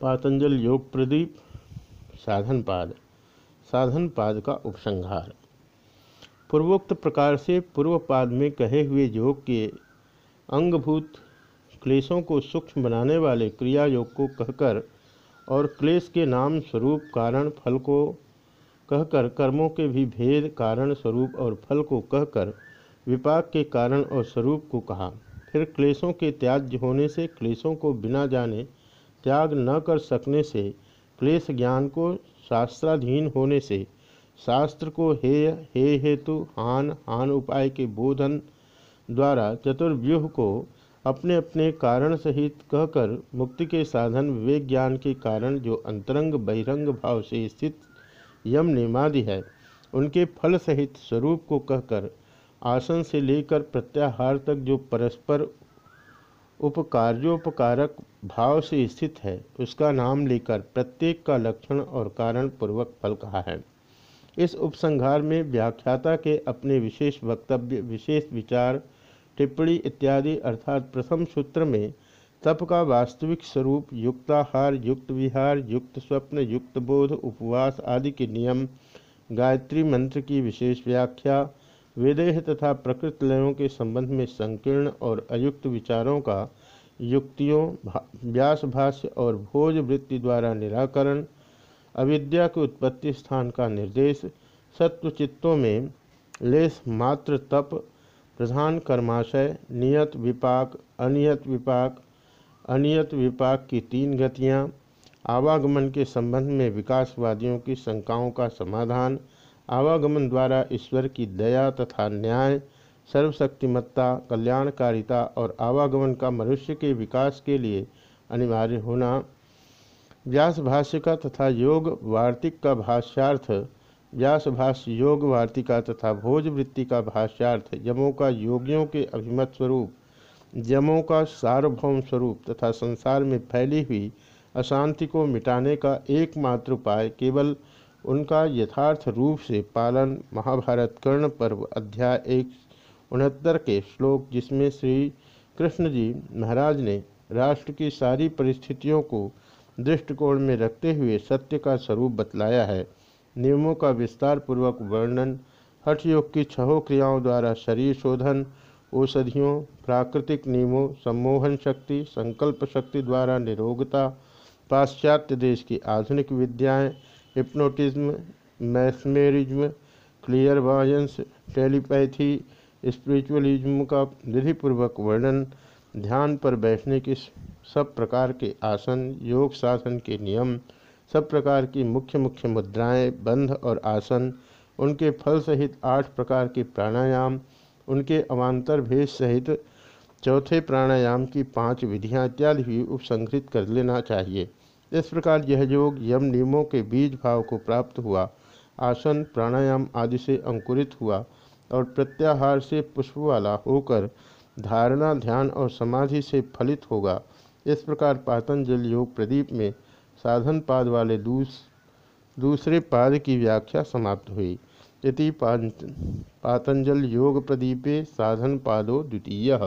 पातंजल योग प्रदीप, साधन पाद। साधन पाद का उपसंहार। पूर्वोक्त प्रकार से पूर्व पाद में कहे हुए योग के अंगभूत क्लेशों को सूक्ष्म बनाने वाले क्रिया योग को कहकर और क्लेश के नाम स्वरूप, कारण, फल को कहकर, कर्मों के भी भेद, कारण स्वरूप और फल को कहकर, विपाक के कारण और स्वरूप को कहा। फिर क्लेशों के त्याज्य होने से क्लेशों को बिना जाने त्याग न कर सकने से, क्लेश ज्ञान को शास्त्राधीन होने से, शास्त्र को हे हे हेतु हान हान उपाय के बोधन द्वारा चतुर्व्यूह को अपने अपने कारण सहित कहकर मुक्ति के साधन विवेक ज्ञान के कारण जो अंतरंग, बहिरंग भाव से स्थित यम निमादि है, उनके फल सहित स्वरूप को कहकर आसन से लेकर प्रत्याहार तक जो परस्पर उपकार्योपकारक भाव से स्थित है। उसका नाम लेकर प्रत्येक का लक्षण और कारण पूर्वक फल कहा है। इस उपसंहार में व्याख्याता के अपने विशेष वक्तव्य, विशेष विचार, टिप्पणी इत्यादि अर्थात प्रथम सूत्र में तप का वास्तविक स्वरूप, युक्ताहार, युक्त विहार, युक्त स्वप्न, युक्त बोध, उपवास आदि के नियम, गायत्री मंत्र की विशेष व्याख्या वेदेह तथा प्रकृत लयों के संबंध में संकीर्ण और अयुक्त विचारों का युक्तियों व्यास भाष्य और भोज वृत्ति द्वारा निराकरण, अविद्या के उत्पत्ति स्थान का निर्देश, सत्वचित्तों में लेस मात्र तप, प्रधान कर्माशय, नियत विपाक, अनियत विपाक अनियत विपाक की तीन गतियाँ, आवागमन के संबंध में विकासवादियों की शंकाओं का समाधान आवागमन द्वारा ईश्वर की दया तथा न्याय, सर्वशक्तिमत्ता, कल्याणकारिता और आवागमन का मनुष्य के विकास के लिए अनिवार्य होना, व्यास भाष्य का तथा योग वार्तिक का भाष्यार्थ, व्यास भाष्य योग वार्तिका तथा भोजवृत्ति का भाष्यार्थ, यमों का योगियों के अभिमत स्वरूप, यमों का सार्वभौम स्वरूप तथा संसार में फैली हुई अशांति को मिटाने का एकमात्र उपाय केवल उनका यथार्थ रूप से पालन महाभारत कर्ण पर्व अध्याय एक उनहत्तर के श्लोक, जिसमें श्री कृष्ण जी महाराज ने राष्ट्र की सारी परिस्थितियों को दृष्टिकोण में रखते हुए सत्य का स्वरूप बतलाया है। नियमों का विस्तार पूर्वक वर्णन हठ योग की छहों क्रियाओं द्वारा शरीर शोधन, औषधियों, प्राकृतिक नियमों, सम्मोहन शक्ति, संकल्प शक्ति द्वारा निरोगता, पाश्चात्य देश की आधुनिक विद्याएँ hypnotism mesmerism clairvoyance telepathy spiritualism का विधिपूर्वक वर्णन, ध्यान पर बैठने के सब प्रकार के आसन, योग साधन के नियम, सब प्रकार की मुख्य मुख्य मुद्राएँ, बंध और आसन, उनके फल सहित आठ प्रकार के प्राणायाम, उनके अवान्तर भेद सहित चौथे प्राणायाम की पाँच विधियाँ इत्यादि भी उपसंहृत कर लेना चाहिए। इस प्रकार यह योग यम नियमों के बीज भाव को प्राप्त हुआ। आसन, प्राणायाम आदि से अंकुरित हुआ और प्रत्याहार से पुष्प वाला होकर धारणा, ध्यान और समाधि से फलित होगा। इस प्रकार पातंजल योग प्रदीप में साधन पाद वाले दूस, दूसरे पाद की व्याख्या समाप्त हुई। इति पातंजल योग प्रदीपे साधन पादो द्वितीय।